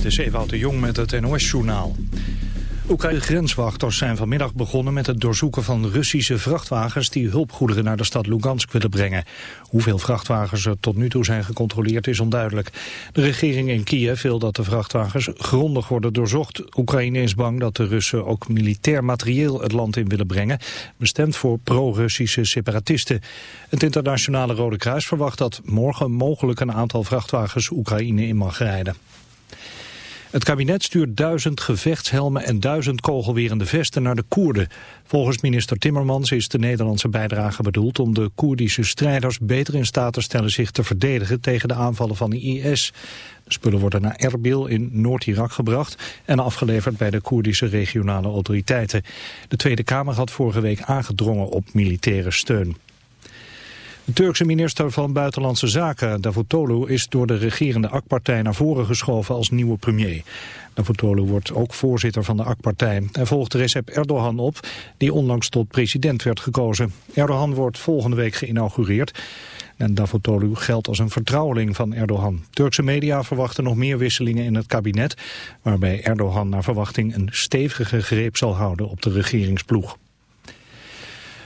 Dit is Ewout de Jong met het NOS-journaal. Oekraïnse grenswachters zijn vanmiddag begonnen met het doorzoeken van Russische vrachtwagens die hulpgoederen naar de stad Lugansk willen brengen. Hoeveel vrachtwagens er tot nu toe zijn gecontroleerd is onduidelijk. De regering in Kiev wil dat de vrachtwagens grondig worden doorzocht. Oekraïne is bang dat de Russen ook militair materieel het land in willen brengen, bestemd voor pro-Russische separatisten. Het internationale Rode Kruis verwacht dat morgen mogelijk een aantal vrachtwagens Oekraïne in mag rijden. Het kabinet stuurt duizend gevechtshelmen en duizend kogelwerende vesten naar de Koerden. Volgens minister Timmermans is de Nederlandse bijdrage bedoeld om de Koerdische strijders beter in staat te stellen zich te verdedigen tegen de aanvallen van de IS. De spullen worden naar Erbil in Noord-Irak gebracht en afgeleverd bij de Koerdische regionale autoriteiten. De Tweede Kamer had vorige week aangedrongen op militaire steun. De Turkse minister van Buitenlandse Zaken, Davutoglu, is door de regerende AK-partij naar voren geschoven als nieuwe premier. Davutoglu wordt ook voorzitter van de AK-partij. Hij volgt Recep Erdogan op, die onlangs tot president werd gekozen. Erdogan wordt volgende week geïnaugureerd. En Davutoglu geldt als een vertrouweling van Erdogan. Turkse media verwachten nog meer wisselingen in het kabinet... waarbij Erdogan naar verwachting een stevige greep zal houden op de regeringsploeg.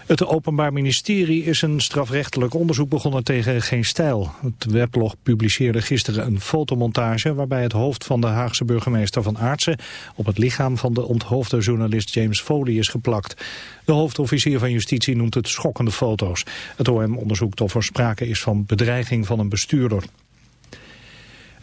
Het Openbaar Ministerie is een strafrechtelijk onderzoek begonnen tegen Geen Stijl. Het weblog publiceerde gisteren een fotomontage waarbij het hoofd van de Haagse burgemeester van Aartsen op het lichaam van de onthoofde journalist James Foley is geplakt. De hoofdofficier van Justitie noemt het schokkende foto's. Het OM onderzoekt of er sprake is van bedreiging van een bestuurder.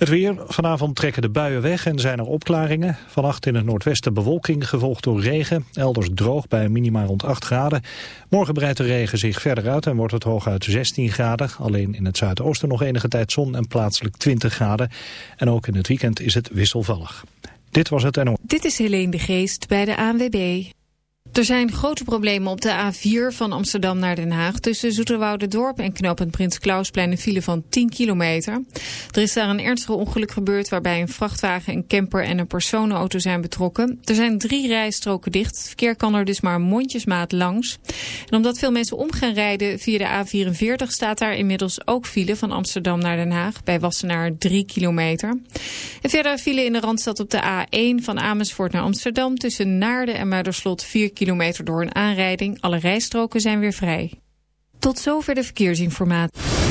Het weer. Vanavond trekken de buien weg en zijn er opklaringen. Vannacht in het noordwesten bewolking, gevolgd door regen. Elders droog bij minimaal rond 8 graden. Morgen breidt de regen zich verder uit en wordt het hooguit 16 graden. Alleen in het zuidoosten nog enige tijd zon en plaatselijk 20 graden. En ook in het weekend is het wisselvallig. Dit was het NO. Dit is Helene de Geest bij de ANWB. Er zijn grote problemen op de A4 van Amsterdam naar Den Haag. Tussen Dorp en knooppunt Prins Klausplein een file van 10 kilometer. Er is daar een ernstig ongeluk gebeurd waarbij een vrachtwagen, een camper en een personenauto zijn betrokken. Er zijn drie rijstroken dicht. Het verkeer kan er dus maar mondjesmaat langs. En omdat veel mensen om gaan rijden via de A44 staat daar inmiddels ook file van Amsterdam naar Den Haag. Bij Wassenaar 3 kilometer. En verder file in de Randstad op de A1 van Amersfoort naar Amsterdam tussen Naarden en Muiderslot 4 kilometer kilometer door een aanrijding. Alle rijstroken zijn weer vrij. Tot zover de verkeersinformatie.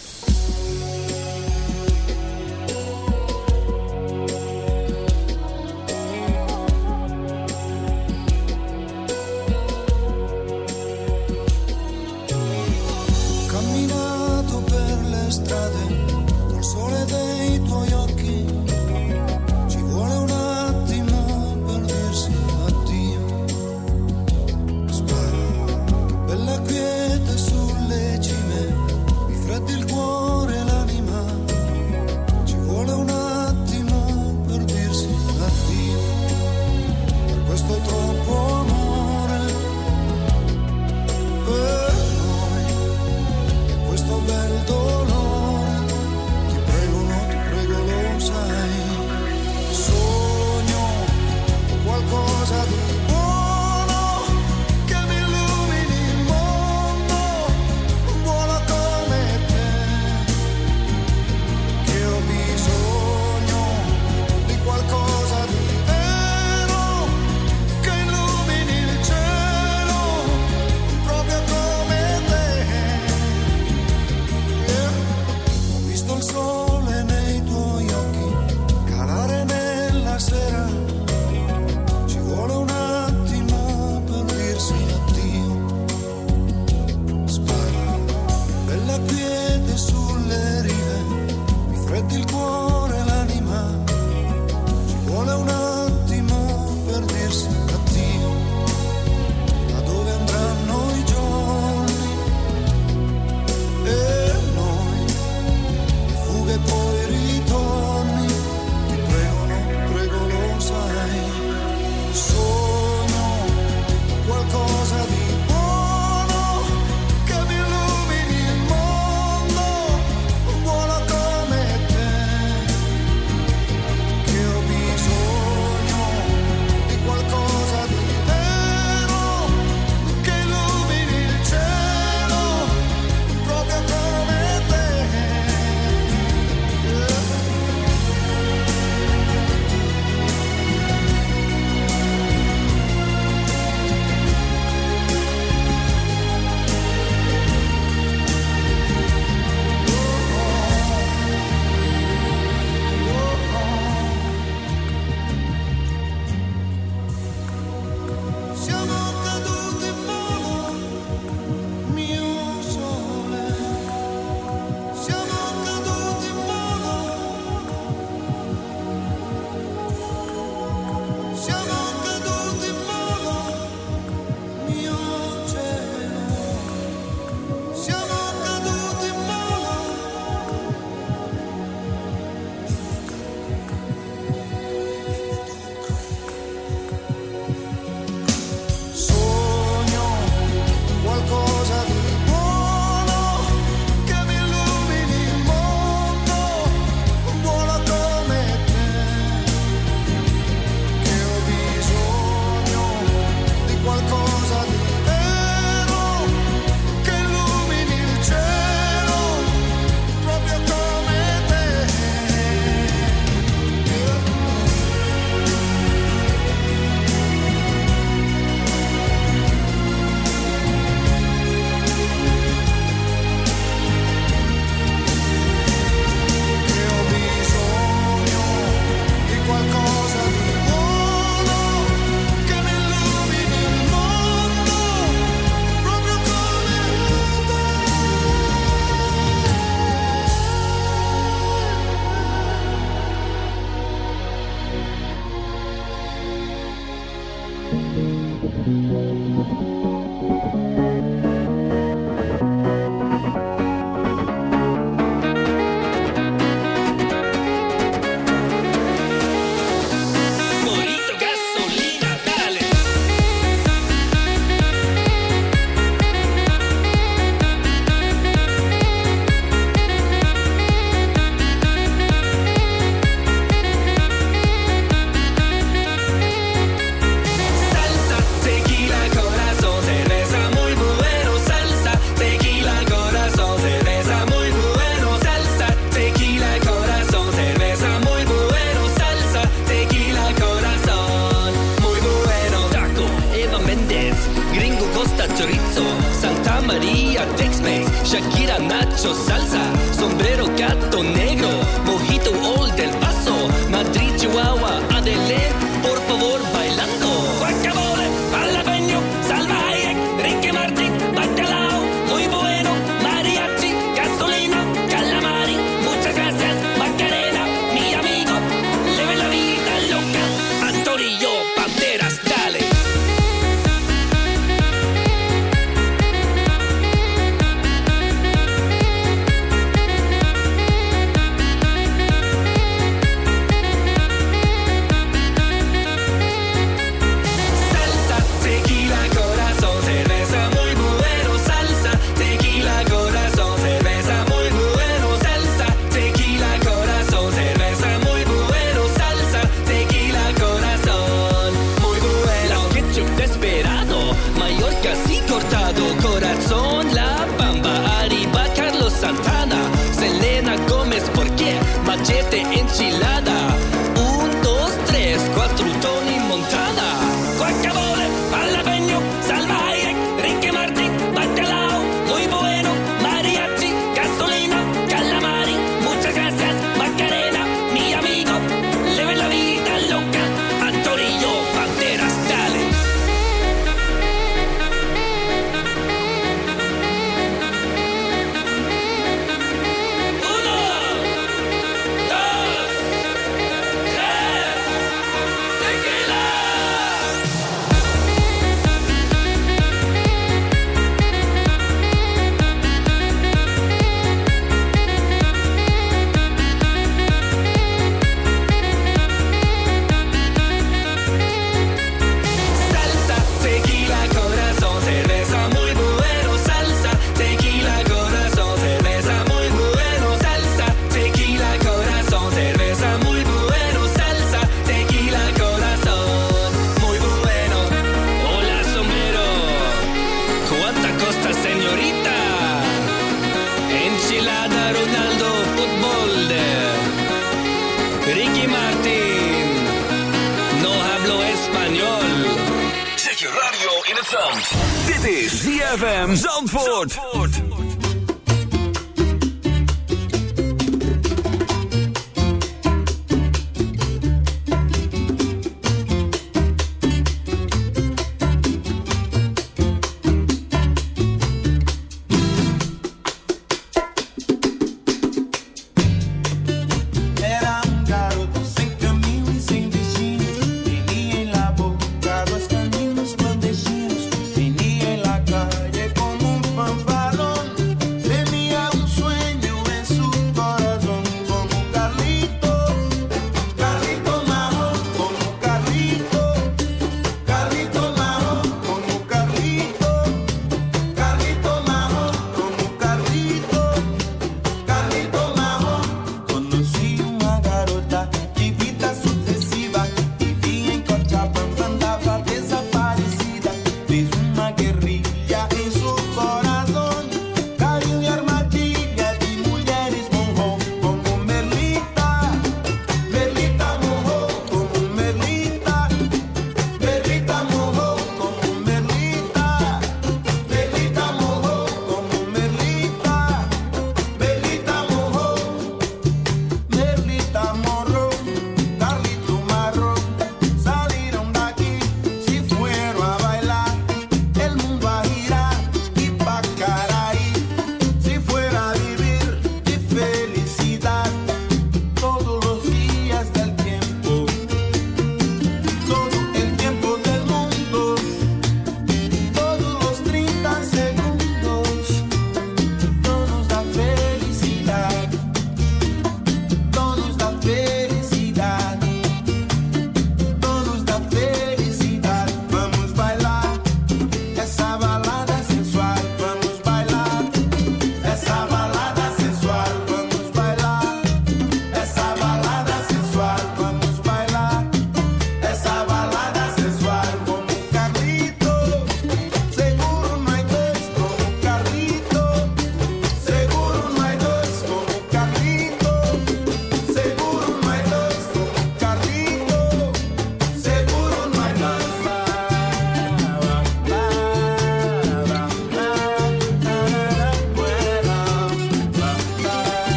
enchilada.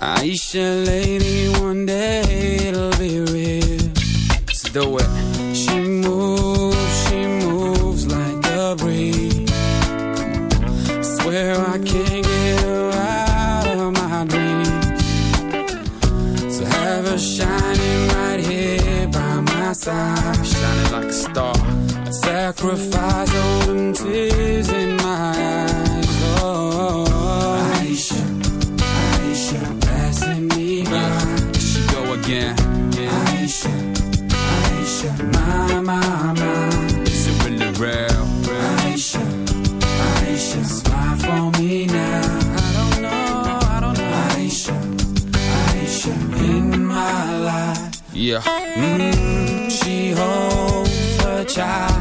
Aisha, lady, one day it'll be real. So the way She moves, she moves like a breeze. Swear I can't get her out of my dreams. So have her shining right here by my side, shining like a star. I sacrifice all them child.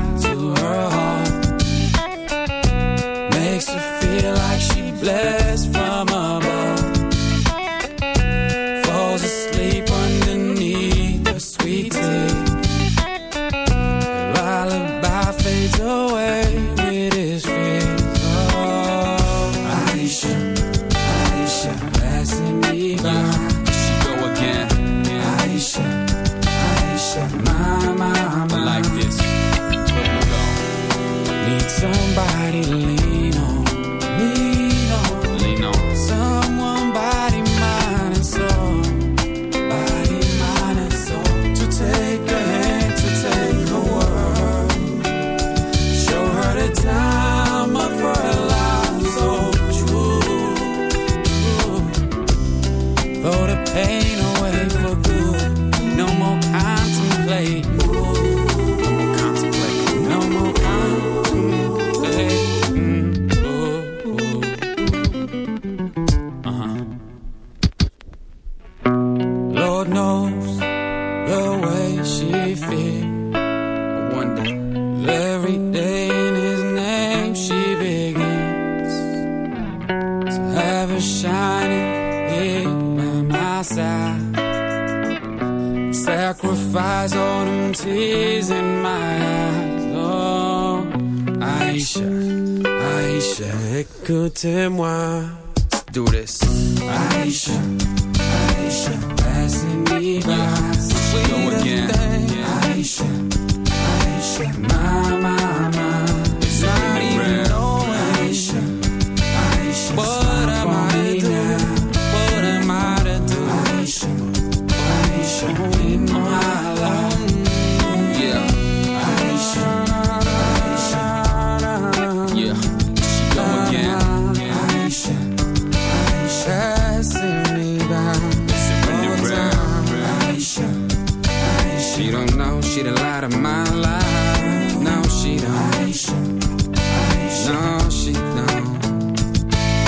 She don't know, she the light of my life. No, she don't. Aisha, Aisha. No, she don't.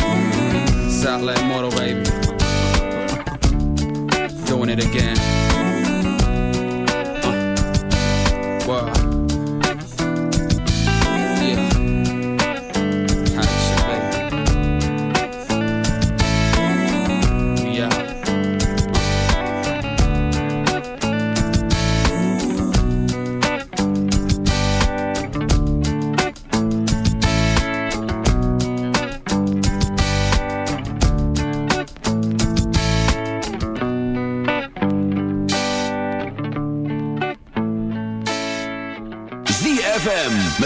Mm -hmm. Solid mortal, baby. Doing it again.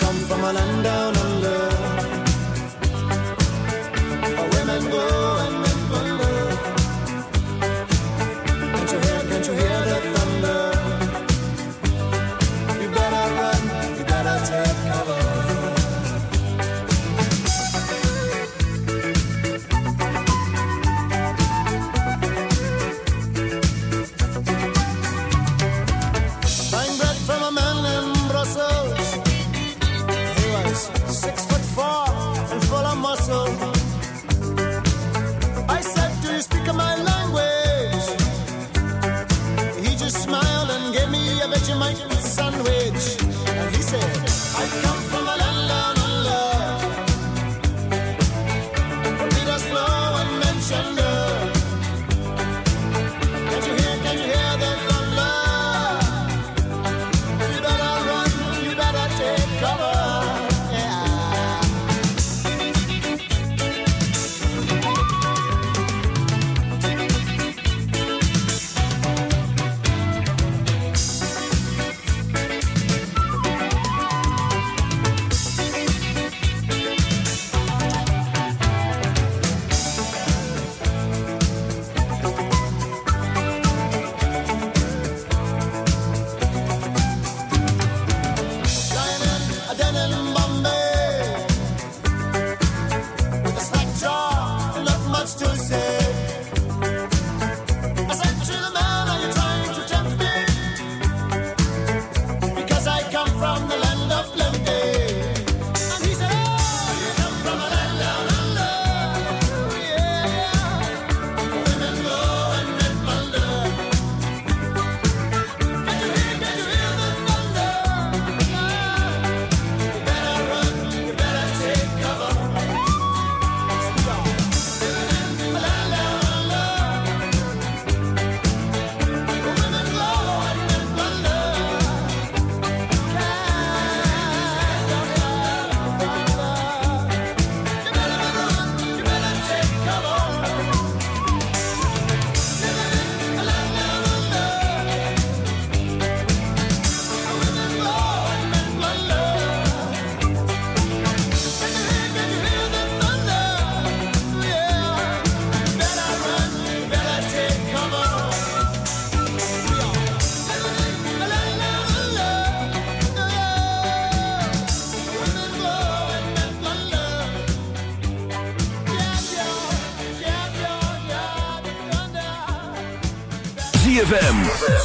Come from a land down under?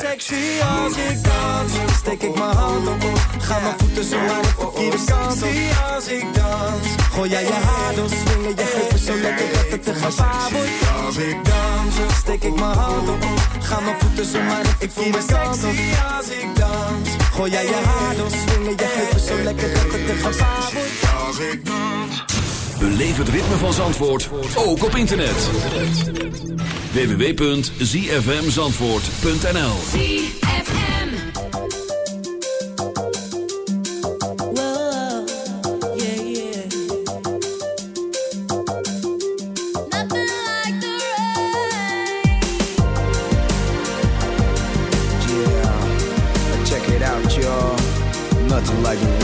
Sexy als ik dans. Steek ik mijn hand op. Ga mijn voeten zo aan de verkeerde kant op. als ik dans. Gooi jij je haar door, swingen je heupen zo lekker dat het een gevaar wordt. Als ik dans, steek ik mijn hand op. Ga mijn voeten zo maar de verkeerde kant op. als ik dans. Gooi jij je haar door, swingen je heupen zo lekker dat het een gevaar wordt. Als ik dans. Beleef het ritme van Zandvoort, ook op internet. www.zfmzandvoort.nl Yeah, check it out, y'all. Nothing like the rain.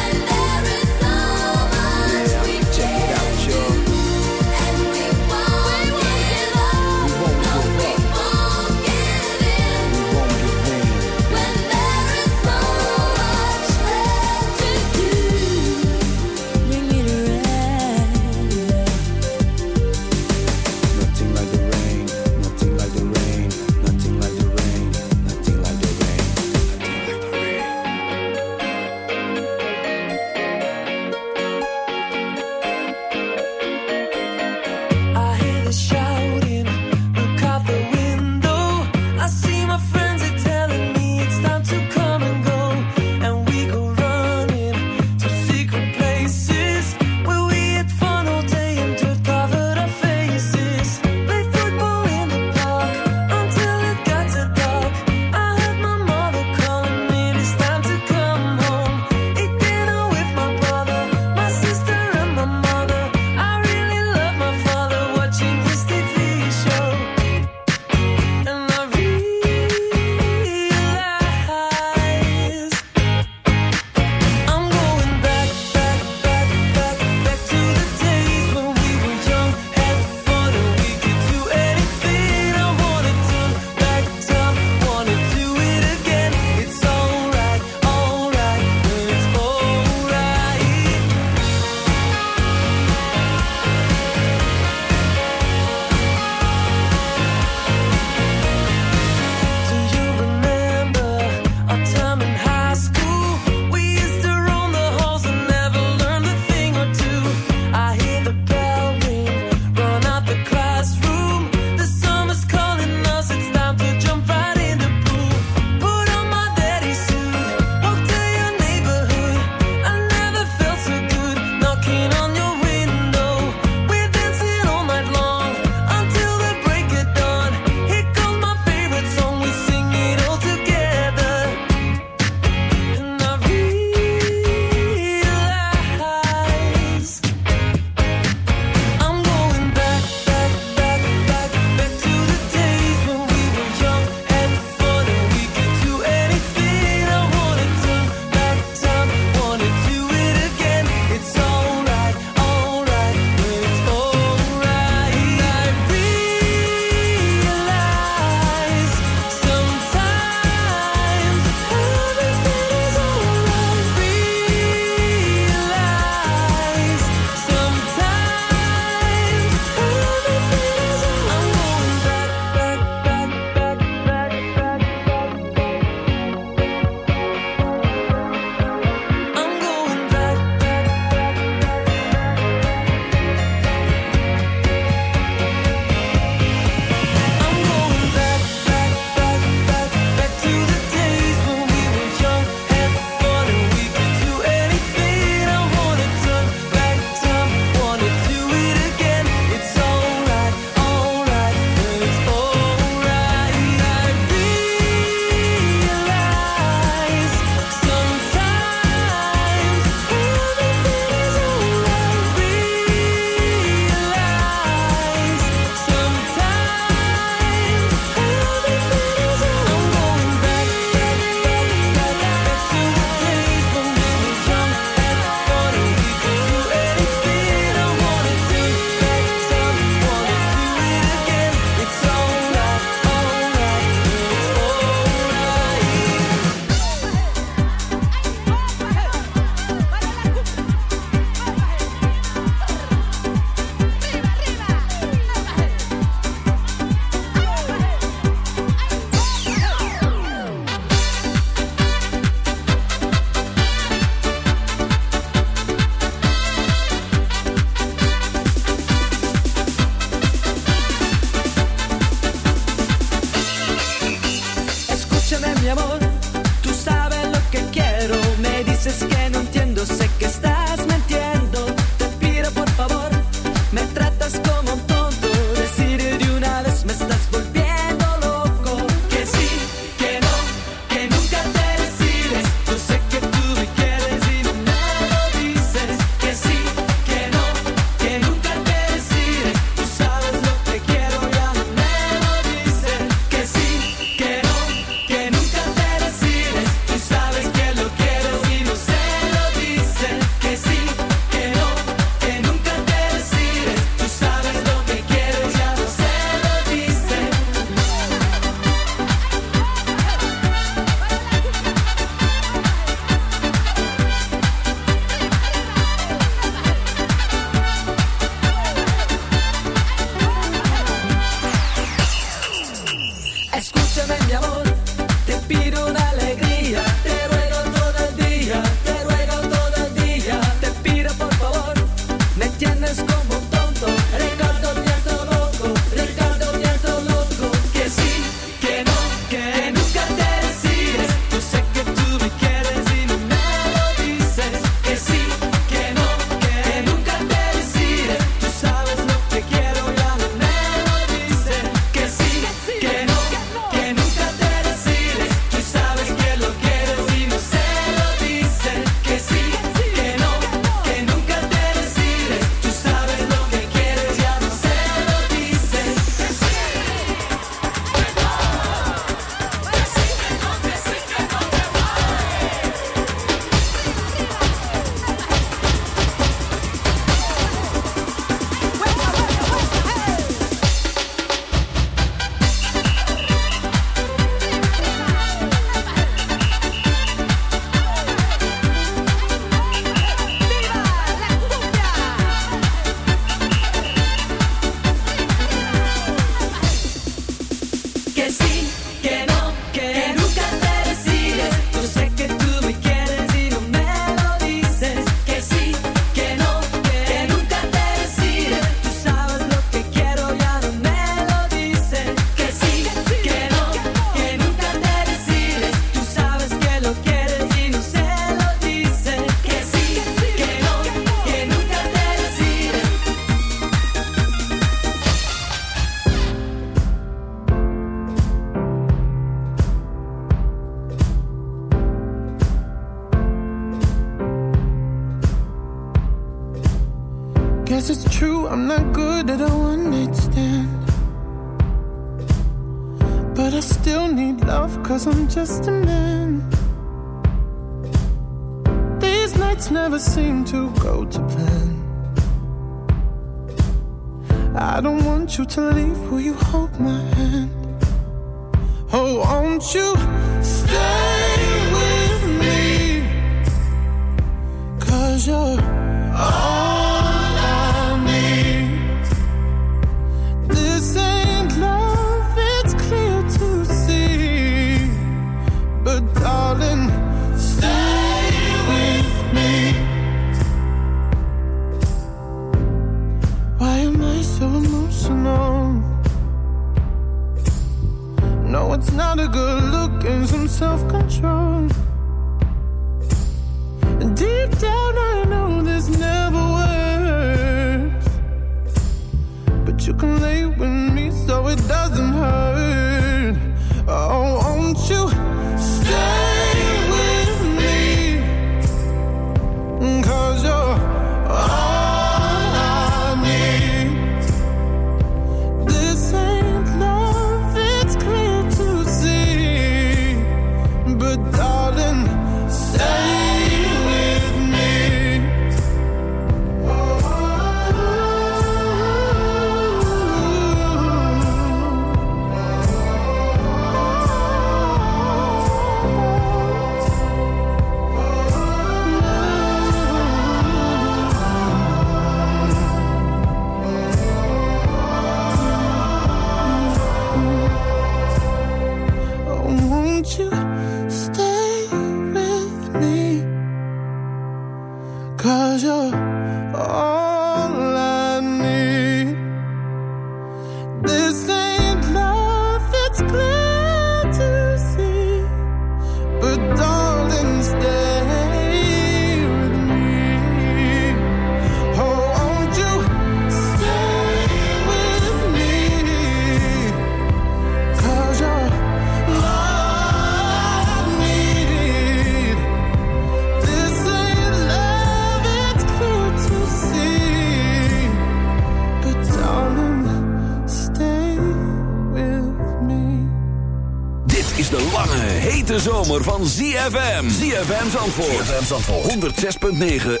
Zandvoort. ZFM Zandvoort. 106.9